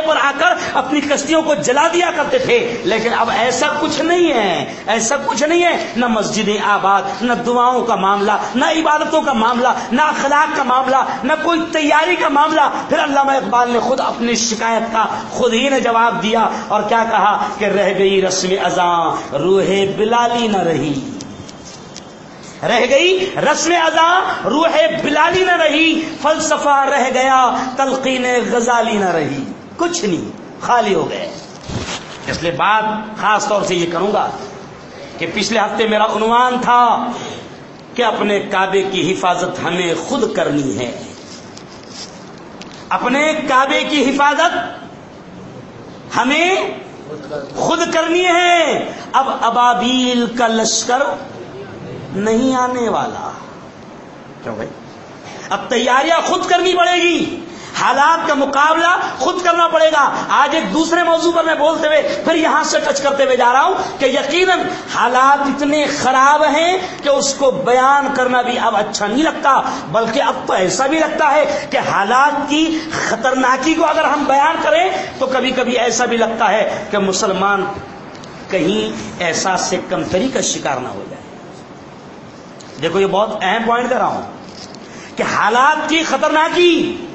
پر آ کر اپنی کشتیوں کو جلا دیا کرتے تھے۔ لیکن اب ایسا کچھ نہیں ہے۔ ایسا کچھ نہیں ہے۔ نہ مسجدیں آباد، نہ دعاؤں کا معاملہ، نہ عبادتوں کا معاملہ، نہ اخلاق کا معاملہ، نہ کوئی تیاری کا معاملہ۔ پھر علامہ اقبال نے خود اپنی شکایت کا خود ہی نے جواب دیا اور کیا کہا کہ رہ گئی رسم ازاں روح بلالی نہ رہی۔ رہ گئی رسم ازاں روح بلالی نہ رہی۔ فلسفہ رہ گیا، تلقین غزالی نہ رہی۔ کچھ نہیں، خالی ہو گئے۔ اس لیے بات خاص طور سے یہ کروں گا کہ پچھلے ہفتے میرا عنوان تھا کہ اپنے کعبے کی حفاظت ہمیں خود کرنی ہے۔ اپنے کعبے کی حفاظت ہمیں خود کرنی ہے۔ اب ابابیل کا لشکر نہیں آنے والا۔ کیوں بھائی؟ اب تیاریاں خود کرنی پڑے گی۔ حالات کا مقابلہ خود کرنا پڑے گا۔ آج ایک دوسرے موضوع پر میں بولتے ہوئے پھر یہاں سے ٹچ کرتے ہوئے جا رہا ہوں کہ یقیناً حالات اتنے خراب ہیں کہ اس کو بیان کرنا بھی اب اچھا نہیں لگتا، بلکہ اب تو ایسا بھی لگتا ہے کہ حالات کی خطرناکی کو اگر ہم بیان کریں تو کبھی کبھی ایسا بھی لگتا ہے کہ مسلمان کہیں احساس سے کمتری کا شکار نہ ہو جائے۔ دیکھو، یہ بہت اہم پوائنٹ کر رہا ہوں کہ حالات کی خطرناکی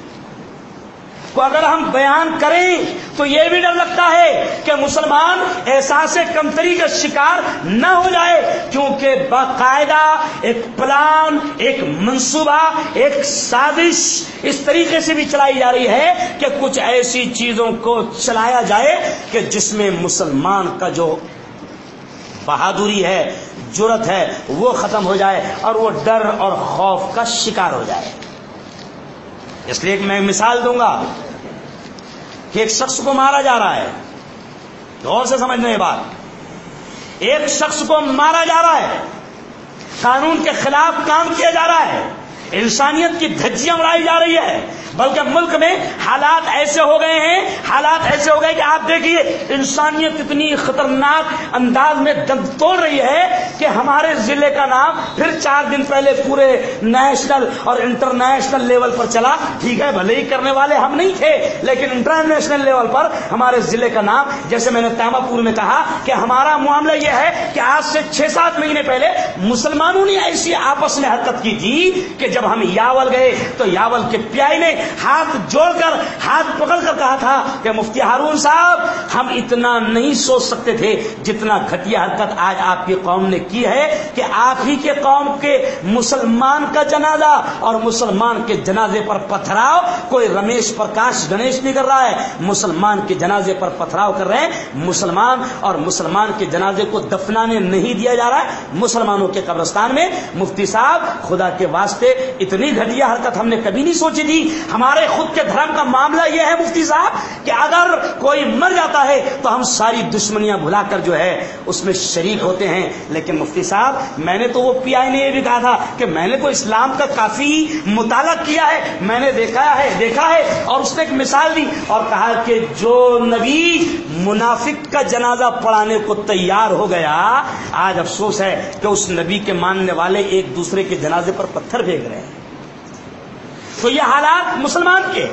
کو اگر ہم بیان کریں تو یہ بھی ڈر لگتا ہے کہ مسلمان احساس کمتری کا شکار نہ ہو جائے، کیونکہ باقاعدہ ایک پلان، ایک منصوبہ، ایک سازش اس طریقے سے بھی چلائی جا رہی ہے کہ کچھ ایسی چیزوں کو چلایا جائے کہ جس میں مسلمان کا جو بہادری ہے جرت ہے، وہ ختم ہو جائے اور وہ ڈر اور خوف کا شکار ہو جائے۔ اس لیے میں مثال دوں گا کہ ایک شخص کو مارا جا رہا ہے۔ غور سے سمجھنا یہ بات۔ ایک شخص کو مارا جا رہا ہے۔ قانون کے خلاف کام کیا جا رہا ہے۔ انسانیت کی دھجیاں اڑائی جا رہی ہے۔ بلکہ ملک میں حالات ایسے ہو گئے ہیں، حالات ایسے ہو گئے کہ آپ دیکھیے، انسانیت اتنی خطرناک انداز میں دم توڑ رہی ہے کہ ہمارے ضلع کا نام پھر چار دن پہلے پورے نیشنل اور انٹرنیشنل لیول پر چلا۔ ٹھیک ہے، بھلے ہی کرنے والے ہم نہیں تھے، لیکن انٹرنیشنل لیول پر ہمارے ضلع کا نام، جیسے میں نے تاما پور میں کہا کہ ہمارا معاملہ یہ ہے کہ آج سے چھ سات مہینے پہلے مسلمانوں نے ایسی آپس میں حرکت کی تھی کہ جب ہم یاول گئے تو یاول کے پیائی نے ہاتھ جوڑ کر، ہاتھ پکڑ کر کہا تھا کہ مفتی ہارون صاحب، ہم اتنا نہیں سوچ سکتے تھے جتنا گھٹیا حرکت آج آپ کی قوم نے کی ہے کہ آپ ہی کے قوم کے مسلمان کا جنازہ اور مسلمان کے جنازے پر پتھراؤ۔ کوئی رمیش پرکاش گنیش نہیں کر رہا ہے، مسلمان کے جنازے پر پتھراؤ کر رہے ہیں۔ مسلمان اور مسلمان کے جنازے کو دفنانے نہیں دیا جا رہا ہے۔ مسلمانوں کے قبرستان میں مفتی صاحب، خدا کے واسطے اتنی گھٹیا حرکت ہم نے کبھی نہیں سوچی تھی۔ ہمارے خود کے دھرم کا معاملہ یہ ہے مفتی صاحب کہ اگر کوئی مر جاتا ہے تو ہم ساری دشمنیاں بھلا کر جو ہے اس میں شریک ہوتے ہیں۔ لیکن مفتی صاحب، میں نے تو وہ پی آئی نے یہ بھی کہا تھا کہ میں نے تو اسلام کا کافی مطالعہ کیا ہے۔ میں نے دیکھا ہے دیکھا ہے اور اس نے ایک مثال دی اور کہا کہ جو نبی منافق کا جنازہ پڑھانے کو تیار ہو گیا، آج افسوس ہے کہ اس نبی کے ماننے والے ایک دوسرے کے جنازے پر پتھر پھینک رہے ہیں۔ تو یہ حالات مسلمان کے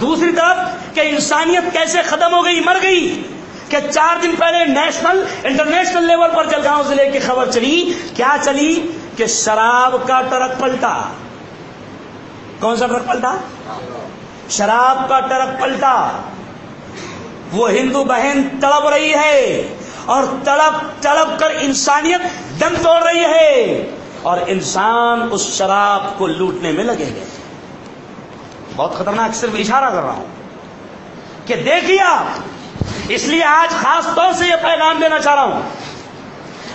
دوسری طرف کہ انسانیت کیسے ختم ہو گئی، مر گئی، کہ چار دن پہلے نیشنل، انٹرنیشنل لیول پر جلگاؤں ضلع کی خبر چلی، کیا چلی؟ کہ شراب کا ٹرک پلٹا۔ کون سا ٹرک پلٹا؟ شراب کا ٹرک پلٹا۔ وہ ہندو بہن تڑپ رہی ہے اور تڑپ تڑپ کر انسانیت دم توڑ رہی ہے۔ اور انسان اس شراب کو لوٹنے میں لگے گئے۔ بہت خطرناک صرف اشارہ کر رہا ہوں کہ دیکھیے آپ، اس لیے آج خاص طور سے یہ پیغام دینا چاہ رہا ہوں۔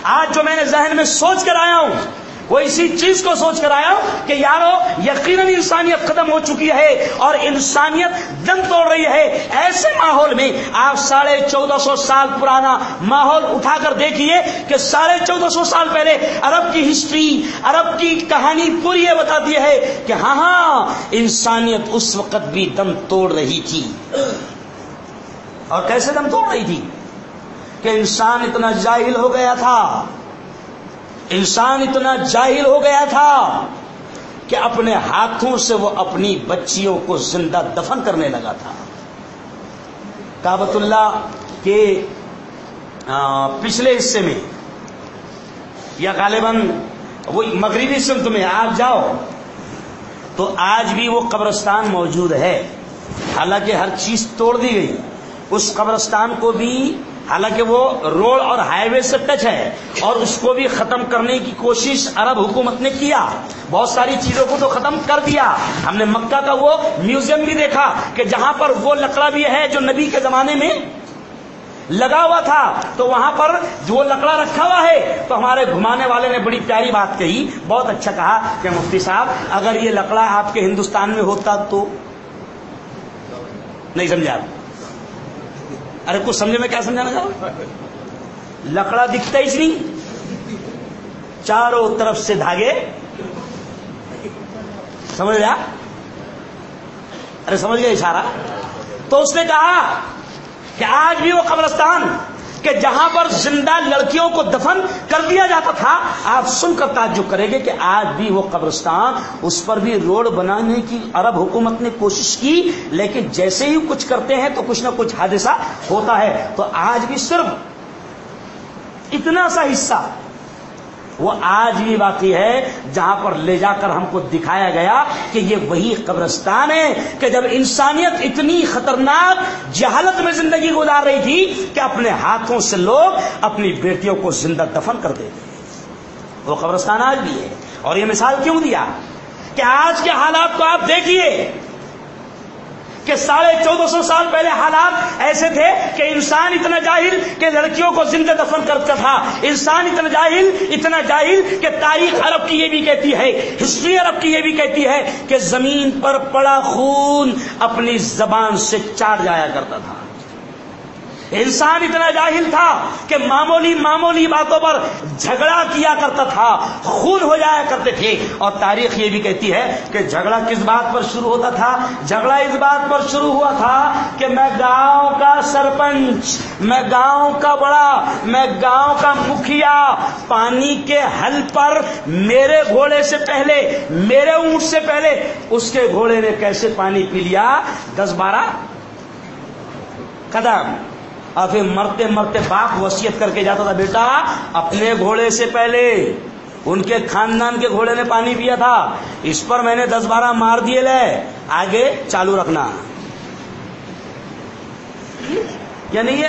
آج جو میں نے ذہن میں سوچ کر آیا ہوں وہ اسی چیز کو سوچ کر آیا کہ یارو، یقیناً انسانیت ختم ہو چکی ہے اور انسانیت دم توڑ رہی ہے۔ ایسے ماحول میں آپ ساڑھے چودہ سو سال پرانا ماحول اٹھا کر دیکھیے کہ ساڑھے چودہ سو سال پہلے عرب کی ہسٹری، عرب کی کہانی پوری یہ بتاتی ہے کہ ہاں ہاں انسانیت اس وقت بھی دم توڑ رہی تھی۔ اور کیسے دم توڑ رہی تھی؟ کہ انسان اتنا جاہل ہو گیا تھا۔ انسان اتنا جاہل ہو گیا تھا کہ اپنے ہاتھوں سے وہ اپنی بچیوں کو زندہ دفن کرنے لگا تھا۔ کابت اللہ کے پچھلے حصے میں، یا غالباً وہ مغربی سمت میں، آپ جاؤ تو آج بھی وہ قبرستان موجود ہے۔ حالانکہ ہر چیز توڑ دی گئی۔ اس قبرستان کو بھی حالانکہ وہ روڈ اور ہائی وے سے ٹچ ہے اور اس کو بھی ختم کرنے کی کوشش عرب حکومت نے کیا۔ بہت ساری چیزوں کو تو ختم کر دیا۔ ہم نے مکہ کا وہ میوزیم بھی دیکھا کہ جہاں پر وہ لکڑا بھی ہے جو نبی کے زمانے میں لگا ہوا تھا، تو وہاں پر جو وہ لکڑا رکھا ہوا ہے، تو ہمارے گھمانے والے نے بڑی پیاری بات کہی۔ بہت اچھا کہا کہ مفتی صاحب، اگر یہ لکڑا آپ کے ہندوستان میں ہوتا تو؟ نہیں سمجھا ارے کچھ سمجھے میں کیا سمجھانا چاہوں؟ لکڑا دکھتا ہی نہیں۔ چاروں طرف سے دھاگے۔ سمجھ گیا؟ ارے سمجھ گیا اشارہ؟ تو اس نے کہا کہ آج بھی وہ قبرستان کہ جہاں پر زندہ لڑکیوں کو دفن کر دیا جاتا تھا، آپ سن کر تعجب کریں گے کہ آج بھی وہ قبرستان اس پر بھی روڈ بنانے کی عرب حکومت نے کوشش کی، لیکن جیسے ہی کچھ کرتے ہیں تو کچھ نہ کچھ حادثہ ہوتا ہے۔ تو آج بھی صرف اتنا سا حصہ وہ آج بھی باقی ہے، جہاں پر لے جا کر ہم کو دکھایا گیا کہ یہ وہی قبرستان ہے کہ جب انسانیت اتنی خطرناک جہالت میں زندگی گزار رہی تھی کہ اپنے ہاتھوں سے لوگ اپنی بیٹیوں کو زندہ دفن کر دیتے وہ قبرستان آج بھی ہے۔ اور یہ مثال کیوں دیا؟ کہ آج کے حالات کو آپ دیکھیے۔ کہ ساڑھے چودہ سو سال پہلے حالات ایسے تھے کہ انسان اتنا جاہل کہ لڑکیوں کو زندہ دفن کرتا تھا۔ انسان اتنا جاہل اتنا جاہل کہ تاریخ عرب کی یہ بھی کہتی ہے، ہسٹری عرب کی یہ بھی کہتی ہے کہ زمین پر پڑا خون اپنی زبان سے چاٹ جایا کرتا تھا۔ انسان اتنا جاہل تھا کہ معمولی معمولی باتوں پر جھگڑا کیا کرتا تھا، خون ہو جایا کرتے تھے۔ اور تاریخ یہ بھی کہتی ہے کہ جھگڑا کس بات پر شروع ہوتا تھا؟ جھگڑا اس بات پر شروع ہوا تھا کہ میں گاؤں کا سرپنچ، میں گاؤں کا بڑا، میں گاؤں کا مکھیا، پانی کے حل پر میرے گھوڑے سے پہلے، میرے اونٹ سے پہلے، اس کے گھوڑے نے کیسے پانی پی لیا؟ دس بارہ قدم۔ اور پھر مرتے مرتے باپ وسیعت کر کے جاتا تھا، بیٹا، اپنے گھوڑے سے پہلے ان کے خاندان کے گھوڑے نے پانی پیا تھا، اس پر میں نے دس بارہ مار دیے، لے، آگے چالو رکھنا۔ یعنی یہ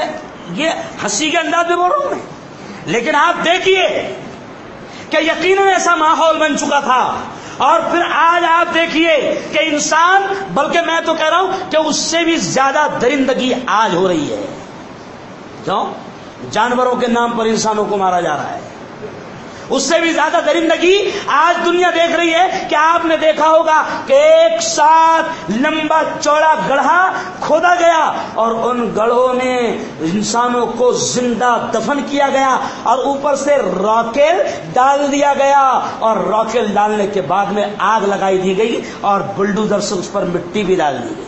یہ ہنسی کے انداز میں بول رہا ہوں میں۔ لیکن آپ دیکھیے کہ یقیناً ایسا ماحول بن چکا تھا۔ اور پھر آج آپ دیکھیے کہ انسان، بلکہ میں تو کہہ رہا ہوں کہ اس سے بھی زیادہ درندگی آج ہو رہی ہے۔ کیوں؟ جانوروں کے نام پر انسانوں کو مارا جا رہا ہے۔ اس سے بھی زیادہ درندگی آج دنیا دیکھ رہی ہے کہ آپ نے دیکھا ہوگا کہ ایک ساتھ لمبا چوڑا گڑھا کھودا گیا اور ان گڑھوں میں انسانوں کو زندہ دفن کیا گیا اور اوپر سے راکیل ڈال دیا گیا اور راکیل ڈالنے کے بعد میں آگ لگائی دی گئی اور بلڈوزر سے اس پر مٹی بھی ڈال دی گئی۔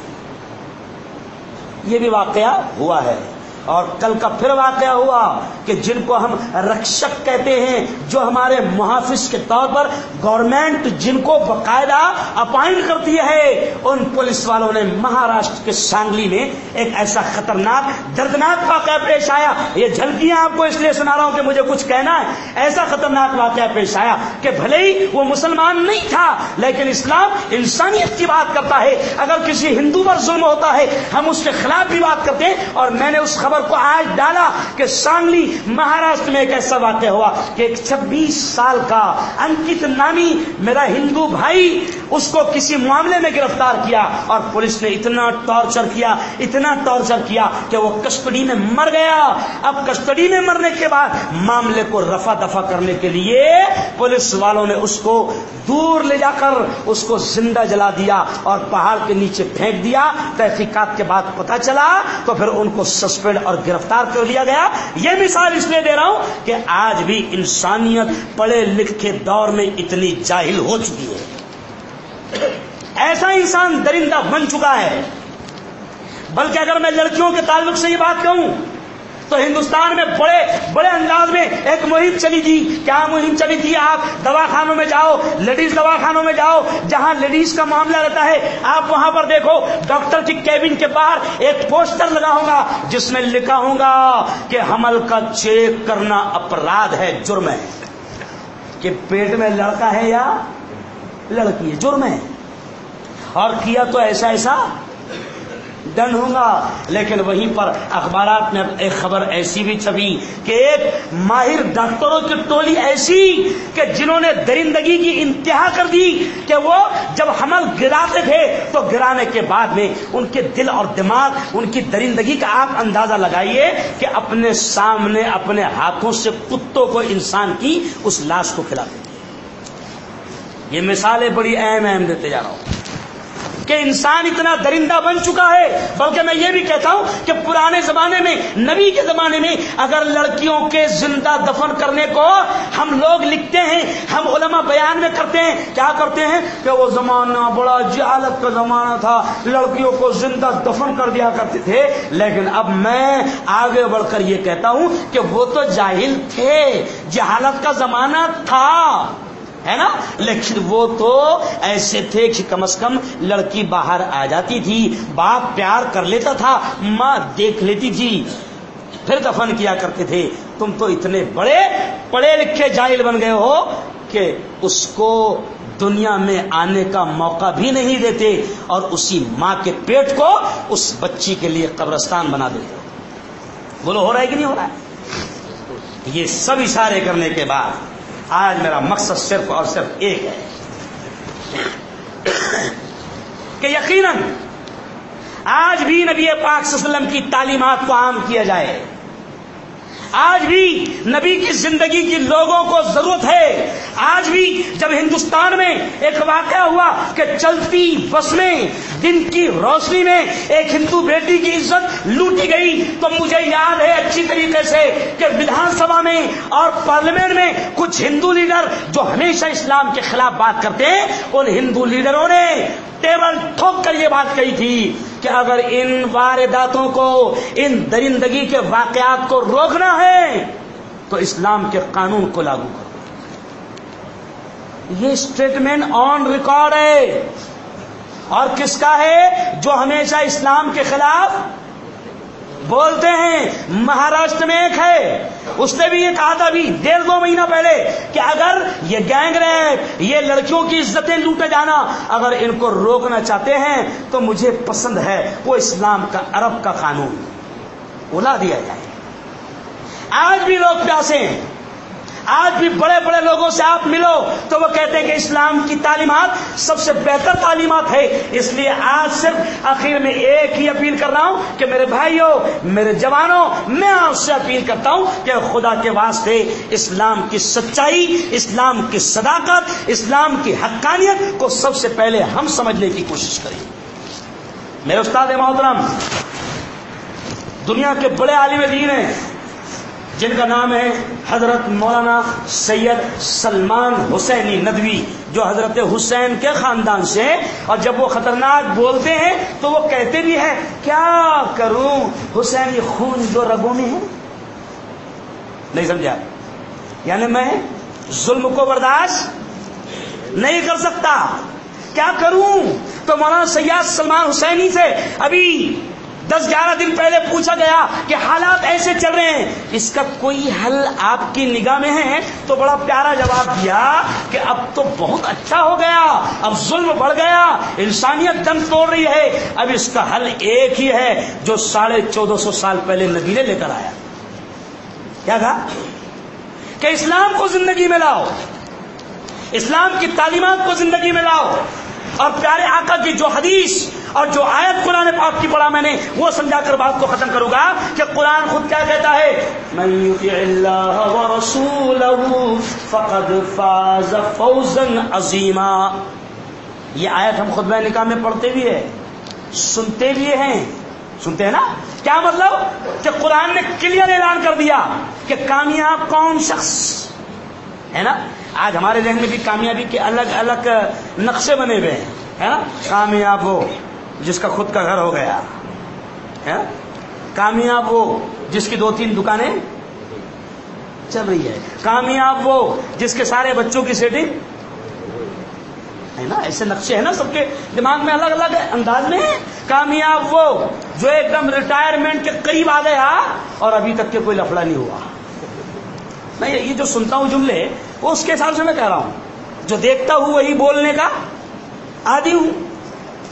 یہ بھی واقعہ ہوا ہے۔ اور کل کا پھر واقعہ ہوا کہ جن کو ہم رکشک کہتے ہیں، جو ہمارے محافظ کے طور پر گورنمنٹ جن کو باقاعدہ اپائنٹ کرتی ہے، ان پولیس والوں نے مہاراشٹر کے سانگلی میں ایک ایسا خطرناک، دردناک واقعہ پیش آیا۔ یہ جھلکیاں آپ کو اس لیے سنا رہا ہوں کہ مجھے کچھ کہنا ہے۔ ایسا خطرناک واقعہ پیش آیا کہ بھلے ہی وہ مسلمان نہیں تھا، لیکن اسلام انسانیت کی بات کرتا ہے۔ اگر کسی ہندو پر ظلم ہوتا ہے، ہم اس کے خلاف بھی بات کرتے ہیں اور میں نے اس خبر خبر کو آج ڈالا کہ سانگلی مہاراشٹر میں ایک ایسا واقع ہوا کہ ایک چھبیس سال کا انکت نامی میرا ہندو بھائی اس کو کسی معاملے میں گرفتار کیا اور پولیس نے اتنا ٹارچر کیا، اتنا ٹارچر کیا کہ وہ کسٹڈی میں مر گیا۔ اب کسٹڈی میں مرنے کے بعد معاملے کو رفا دفا کرنے کے لیے پولیس والوں نے اس کو دور لے جا کر اس کو زندہ جلا دیا اور پہاڑ کے نیچے پھینک دیا۔ تحقیقات کے بعد پتا چلا تو پھر ان کو سسپینڈ اور گرفتار کر لیا گیا۔ یہ مثال اس لیے دے رہا ہوں کہ آج بھی انسانیت پڑھے لکھے دور میں اتنی جاہل ہو چکی ہے۔ ایسا انسان درندہ بن چکا ہے۔ بلکہ اگر میں لڑکیوں کے تعلق سے یہ بات کہوں، تو ہندوستان میں بڑے بڑے انداز میں ایک مہم چلی تھی کیا مہم چلی تھی آپ دوا خانوں میں جاؤ، لیڈیز دوا خانوں میں جاؤ، جہاں لیڈیز کا معاملہ رہتا ہے۔ آپ وہاں پر دیکھو، ڈاکٹر کی کیبن کے باہر ایک پوسٹر لگا ہوگا، جس میں لکھا ہوگا کہ حمل کا چیک کرنا اپرادھ ہے، جرم ہے۔ کہ پیٹ میں لڑکا ہے یا لڑکی ہے، جرم ہے۔ اور کیا تو ایسا ایسا ڈن ہوگا۔ لیکن وہیں پر اخبارات میں ایک خبر ایسی بھی چھپی کہ ایک ماہر ڈاکٹروں کی ٹولی ایسی کہ جنہوں نے درندگی کی انتہا کر دی کہ وہ جب حمل گراتے تھے تو گرانے کے بعد میں ان کے دل اور دماغ، ان کی درندگی کا آپ اندازہ لگائیے کہ اپنے سامنے، اپنے ہاتھوں سے کتوں کو انسان کی اس لاش کو کھلاتے یہ مثالیں بڑی اہم اہم دیتے جا رہا ہوں۔ کہ انسان اتنا درندہ بن چکا ہے بلکہ میں یہ بھی کہتا ہوں کہ پرانے زمانے میں، نبی کے زمانے میں اگر لڑکیوں کے زندہ دفن کرنے کو ہم لوگ لکھتے ہیں، ہم علماء بیان میں کرتے ہیں، کیا کرتے ہیں؟ کہ وہ زمانہ بڑا جہالت کا زمانہ تھا، لڑکیوں کو زندہ دفن کر دیا کرتے تھے۔ لیکن اب میں آگے بڑھ کر یہ کہتا ہوں کہ وہ تو جاہل تھے، جہالت کا زمانہ تھا۔ ہے نا لیکن وہ تو ایسے تھے کہ کم از کم لڑکی باہر آ جاتی تھی، باپ پیار کر لیتا تھا، ماں دیکھ لیتی تھی۔ پھر دفن کیا کرتے تھے۔ تم تو اتنے بڑے پڑھے لکھے جائل بن گئے ہو کہ اس کو دنیا میں آنے کا موقع بھی نہیں دیتے اور اسی ماں کے پیٹ کو اس بچی کے لیے قبرستان بنا دیتے۔ بولو ہو رہا ہے کہ نہیں ہو رہا ہے؟ یہ سب اشارے کرنے کے بعد آج میرا مقصد صرف اور صرف ایک ہے کہ یقیناً آج بھی نبی پاک صلی اللہ علیہ وسلم کی تعلیمات کو عام کیا جائے۔ آج بھی نبی کی زندگی کی لوگوں کو ضرورت ہے۔ آج بھی جب ہندوستان میں ایک واقعہ ہوا کہ چلتی بس میں دن کی روشنی میں ایک ہندو بیٹی کی عزت لوٹی گئی، تو مجھے یاد ہے اچھی طریقے سے کہ ودھان سبھا میں اور پارلیمنٹ میں کچھ ہندو لیڈر جو ہمیشہ اسلام کے خلاف بات کرتے ہیں ان ہندو لیڈروں نے ٹیبل ٹھوک کر یہ بات کہی تھی۔ کہ اگر ان وارداتوں کو، ان درندگی کے واقعات کو روکنا ہے، تو اسلام کے قانون کو لاگو کرو۔ یہ اسٹیٹمنٹ آن ریکارڈ ہے۔ اور کس کا ہے؟ جو ہمیشہ اسلام کے خلاف بولتے ہیں، مہاراشٹر میں ایک ہے۔ اس نے بھی یہ کہا تھا ابھی ڈیڑھ دو مہینہ پہلے کہ اگر یہ گینگ ریپ، یہ لڑکیوں کی عزتیں لوٹے جانا اگر ان کو روکنا چاہتے ہیں تو مجھے پسند ہے وہ اسلام کا، عرب کا قانون۔ الا دیا جائے۔ آج بھی لوگ پیاسے ہیں۔ آج بھی بڑے بڑے لوگوں سے آپ ملو تو وہ کہتے ہیں کہ اسلام کی تعلیمات سب سے بہتر تعلیمات ہے۔ اس لیے آج صرف آخر میں ایک ہی اپیل کر رہا ہوں کہ میرے بھائیوں، میرے جوانوں، میں آپ سے اپیل کرتا ہوں کہ خدا کے واسطے اسلام کی سچائی، اسلام کی صداقت، اسلام کی حقانیت کو سب سے پہلے ہم سمجھنے کی کوشش کریں۔ میرے استاد محترم، دنیا کے بڑے عالم دین ہیں۔ جن کا نام ہے حضرت مولانا سید سلمان حسینی ندوی، جو حضرت حسین کے خاندان سے اور جب وہ خطرناک بولتے ہیں، تو وہ کہتے بھی ہیں، کیا کروں؟ حسینی خون جو رگوں میں ہے؟ نہیں سمجھا۔ یعنی میں ظلم کو برداشت نہیں کر سکتا۔ کیا کروں؟ تو مولانا سید سلمان حسینی سے، ابھی دس گیارہ دن پہلے پوچھا گیا کہ حالات ایسے چل رہے ہیں۔ اس کا کوئی حل آپ کی نگاہ میں ہے؟ تو بڑا پیارا جواب دیا کہ اب تو بہت اچھا ہو گیا، اب ظلم بڑھ گیا، انسانیت دم توڑ رہی ہے۔ اب اس کا حل ایک ہی ہے جو ساڑھے چودہ سو سال پہلے نبی نے لے کر آیا۔ کیا کہا؟ کہ اسلام کو زندگی میں لاؤ، اسلام کی تعلیمات کو زندگی میں لاؤ۔ اور پیارے آقا کی جو حدیث اور جو آیت قرآن پاک کی پڑھا میں نے، وہ سمجھا کر بات کو ختم کروں گا کہ قرآن خود کیا کہتا ہے؟ فقد فاز فوزا عظیما. یہ آیت ہم خود میں نکاح میں پڑھتے بھی ہے سنتے بھی ہیں۔ سنتے ہیں نا؟ کیا مطلب؟ کہ قرآن نے کلیئر اعلان کر دیا کہ کامیاب کون شخص؟ ہے نا؟ آج ہمارے ذہن میں بھی کامیابی کے الگ الگ نقشے بنے ہوئے ہیں، ہے نا؟ کامیاب ہو۔ جس کا خود کا گھر ہو گیا۔ ہاں؟ کامیاب وہ جس کی دو تین دکانیں چل رہی ہے۔ کامیاب وہ جس کے سارے بچوں کی سیٹنگ ہے نا؟ ایسے نقشے ہیں نا سب کے۔ دماغ میں الگ الگ انداز میں کامیاب وہ جو ایک دم ریٹائرمنٹ کے قریب آ گیا اور ابھی تک کے کوئی لفڑا نہیں ہوا۔ میں یہ جو سنتا ہوں جملے، وہ اس کے حساب سے میں کہہ رہا ہوں۔ جو دیکھتا ہوں وہی بولنے کا آدھی ہوں۔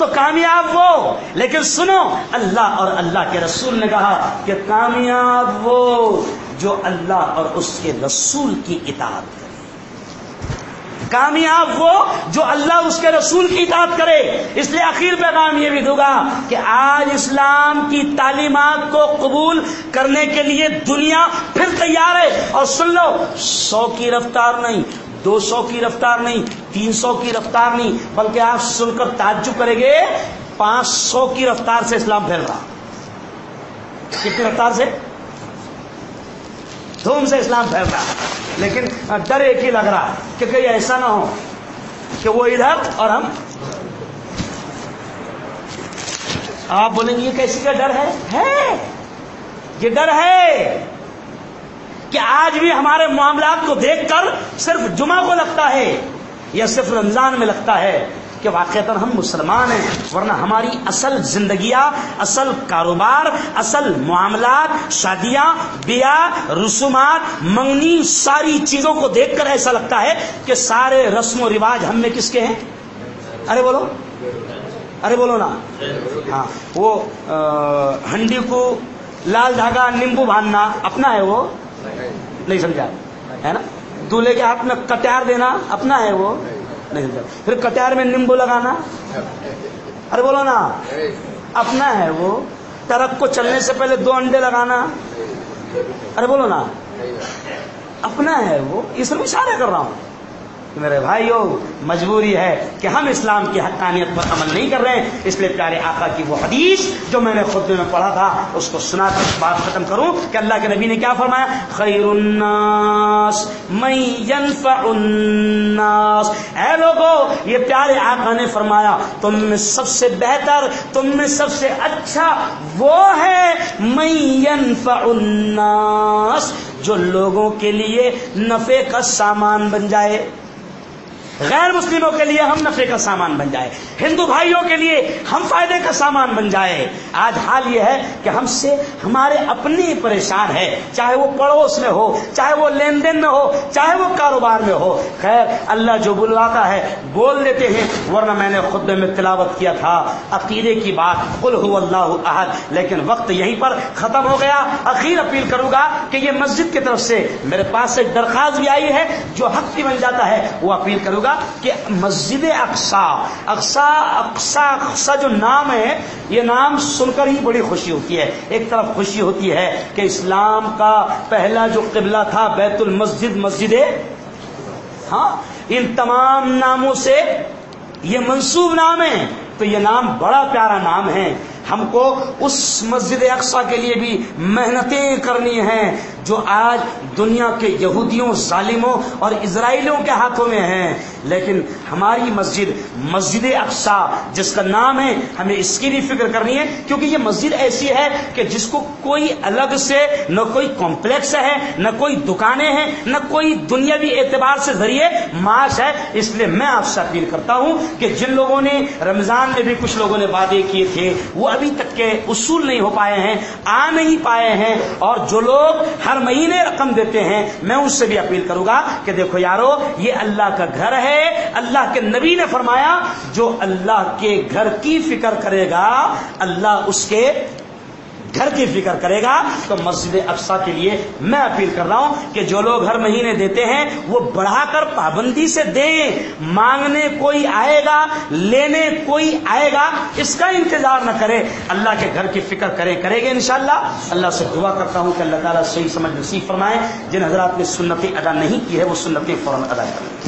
تو کامیاب وہ۔ لیکن سنو، اللہ اور اللہ کے رسول نے کہا کہ کامیاب وہ جو اللہ اور اس کے رسول کی اطاعت کرے۔ کامیاب وہ جو اللہ اس کے رسول کی اطاعت کرے۔ اس لیے آخر پیغام یہ بھی دوں گا کہ آج اسلام کی تعلیمات کو قبول کرنے کے لیے دنیا پھر تیار ہے۔ اور سن لو، سو کی رفتار نہیں دو سو کی رفتار نہیں، تین سو کی رفتار نہیں، بلکہ آپ سن کر تعجب کریں گے، پانچ سو کی رفتار سے اسلام پھیل رہا۔ کتنی رفتار سے؟ دھوم سے اسلام پھیل رہا۔ لیکن ڈر ایک ہی لگ رہا، کہ کہیں ایسا نہ ہو کہ وہ ادھر اور ہم۔ آپ بولیں گے یہ کیسی کا ڈر ہے؟ ہے۔ یہ ڈر ہے۔ کہ آج بھی ہمارے معاملات کو دیکھ کر صرف جمعہ کو لگتا ہے یا صرف رمضان میں لگتا ہے کہ واقع ہم مسلمان ہیں، ورنہ ہماری اصل زندگیاں، اصل کاروبار، اصل معاملات، شادیاں، بیاہ، رسومات، منگنی، ساری چیزوں کو دیکھ کر ایسا لگتا ہے کہ سارے رسم و رواج ہم میں کس کے ہیں؟ ارے بولو ارے بولو نا۔ ہاں وہ ہنڈی کو لال دھاگا، نیمبو باندھنا، اپنا ہے وہ؟ نہیں سمجھا۔ ہے نا؟ دولہے کے ہاتھ میں کٹیار دینا، اپنا ہے وہ۔ نہیں سمجھا۔ پھر کٹیار میں نیمبو لگانا۔ ارے بولو نا۔ اپنا ہے وہ۔ ٹرک کو چلنے سے پہلے دو انڈے لگانا۔ ارے بولو نا۔ اپنا ہے وہ۔ اس سب اشارہ کر رہا ہوں۔ میرے بھائیو، مجبوری ہے کہ ہم اسلام کی حقانیت پر عمل نہیں کر رہے ہیں۔ اس لیے پیارے آقا کی وہ حدیث جو میں نے خود میں پڑھا تھا، اس کو سنا کر بات ختم کروں کہ اللہ کے نبی نے کیا فرمایا؟ خیر الناس من ينفع الناس۔ اے لوگو، یہ پیارے آقا نے فرمایا، تم میں سب سے بہتر، تم میں سب سے اچھا وہ ہے من ينفع الناس جو لوگوں کے لیے نفے کا سامان بن جائے۔ غیر مسلموں کے لیے ہم نفے کا سامان بن جائے۔ ہندو بھائیوں کے لیے ہم فائدے کا سامان بن جائے۔ آج حال یہ ہے کہ ہم سے ہمارے اپنی پریشان ہے چاہے وہ پڑوس میں ہو، چاہے وہ لین دین میں ہو، چاہے وہ کاروبار میں ہو۔ خیر، اللہ جو بلواتا ہے بول دیتے ہیں، ورنہ میں نے خود میں تلاوت کیا تھا۔ عقیدے کی بات، قل ہو اللہ احد۔ لیکن وقت یہیں پر ختم ہو گیا۔ اخیر اپیل کروں گا کہ یہ مسجد کی طرف سے میرے پاس ایک درخواست بھی آئی ہے جو حق بھی بن جاتا ہے۔ وہ اپیل کروں گا کہ مسجد اقسا اقسا اقسا اقسا جو نام ہے، یہ نام سن کر ہی بڑی خوشی ہوتی ہے۔ ایک طرف خوشی ہوتی ہے کہ اسلام کا پہلا جو قبلہ تھا، بیت المسجد، مسجد ہاں ان تمام ناموں سے یہ منصوب نام ہے۔ تو یہ نام بڑا پیارا نام ہے۔ ہم کو اس مسجد اقسا کے لیے بھی محنتیں کرنی ہیں جو آج دنیا کے یہودیوں، ظالموں اور اسرائیلیوں کے ہاتھوں میں ہیں۔ لیکن ہماری مسجد مسجد اقسا جس کا نام ہے، ہمیں اس کی بھی فکر کرنی ہے، کیونکہ یہ مسجد ایسی ہے کہ جس کو کوئی الگ سے، نہ کوئی کمپلیکس ہے، نہ کوئی دکانیں ہیں، نہ کوئی دنیاوی اعتبار سے ذریعے معاش ہے۔ اس لیے میں آپ سے اپیل کرتا ہوں کہ جن لوگوں نے رمضان میں بھی کچھ لوگوں نے وعدے کیے تھے، وہ ابھی تک کے اصول نہیں ہو پائے ہیں، آ نہیں پائے ہیں اور جو لوگ ہر مہینے رقم دیتے ہیں، میں اس سے بھی اپیل کروں گا کہ دیکھو یارو، یہ اللہ کا گھر ہے۔ اللہ کے نبی نے فرمایا، جو اللہ کے گھر کی فکر کرے گا، اللہ اس کے گھر کی فکر کرے گا تو مسجد افسا کے لیے میں اپیل کر رہا ہوں کہ جو لوگ ہر مہینے دیتے ہیں وہ بڑھا کر پابندی سے دیں۔ مانگنے کوئی آئے گا، لینے کوئی آئے گا، اس کا انتظار نہ کرے۔ اللہ کے گھر کی فکر کرے کرے گے انشاءاللہ۔ اللہ سے دعا کرتا ہوں کہ اللہ تعالیٰ صحیح سمجھ نصیب فرمائے۔ جن حضرات نے سنتیں ادا نہیں کی ہے وہ سنتیں فوراً ادا کریں